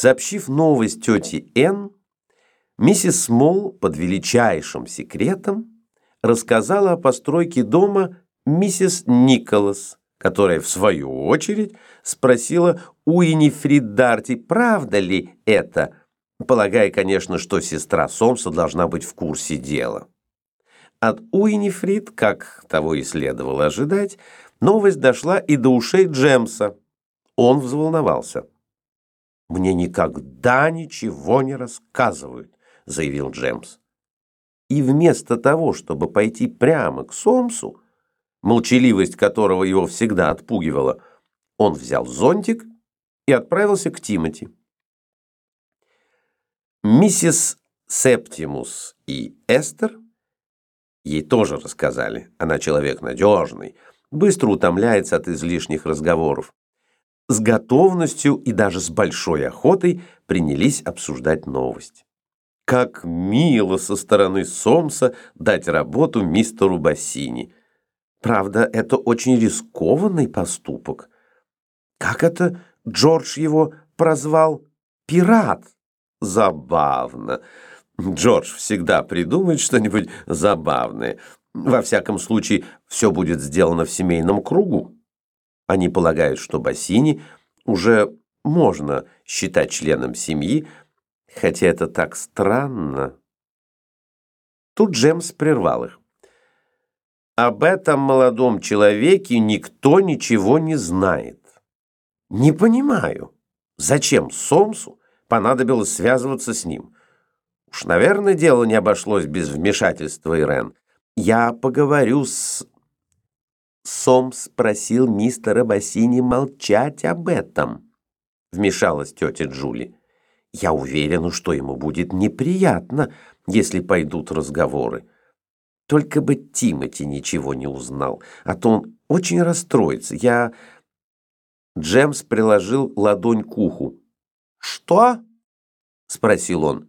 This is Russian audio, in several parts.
Сообщив новость тете Н, миссис Смол под величайшим секретом рассказала о постройке дома миссис Николас, которая, в свою очередь, спросила у Инифрид Дарти, правда ли это, полагая, конечно, что сестра Сомса должна быть в курсе дела. От Уинифрид, как того и следовало ожидать, новость дошла и до ушей Джемса. Он взволновался. «Мне никогда ничего не рассказывают», — заявил Джемс. И вместо того, чтобы пойти прямо к Сомсу, молчаливость которого его всегда отпугивала, он взял зонтик и отправился к Тимоти. Миссис Септимус и Эстер ей тоже рассказали. Она человек надежный, быстро утомляется от излишних разговоров. С готовностью и даже с большой охотой принялись обсуждать новость. Как мило со стороны Сомса дать работу мистеру Бассини. Правда, это очень рискованный поступок. Как это Джордж его прозвал? Пират. Забавно. Джордж всегда придумает что-нибудь забавное. Во всяком случае, все будет сделано в семейном кругу. Они полагают, что Бассини уже можно считать членом семьи, хотя это так странно. Тут Джемс прервал их. Об этом молодом человеке никто ничего не знает. Не понимаю, зачем Сомсу понадобилось связываться с ним. Уж, наверное, дело не обошлось без вмешательства Ирен. Я поговорю с... Сомс просил мистера Бассини молчать об этом, вмешалась тетя Джули. Я уверена, что ему будет неприятно, если пойдут разговоры. Только бы Тимати ничего не узнал, а то он очень расстроится. Я... Джемс приложил ладонь к уху. «Что?» — спросил он.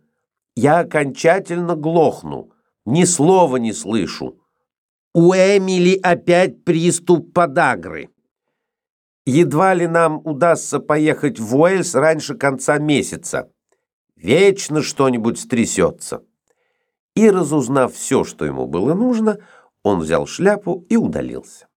«Я окончательно глохну, ни слова не слышу. У Эмили опять приступ подагры. Едва ли нам удастся поехать в Уэльс раньше конца месяца. Вечно что-нибудь стрясется». И, разузнав все, что ему было нужно, он взял шляпу и удалился.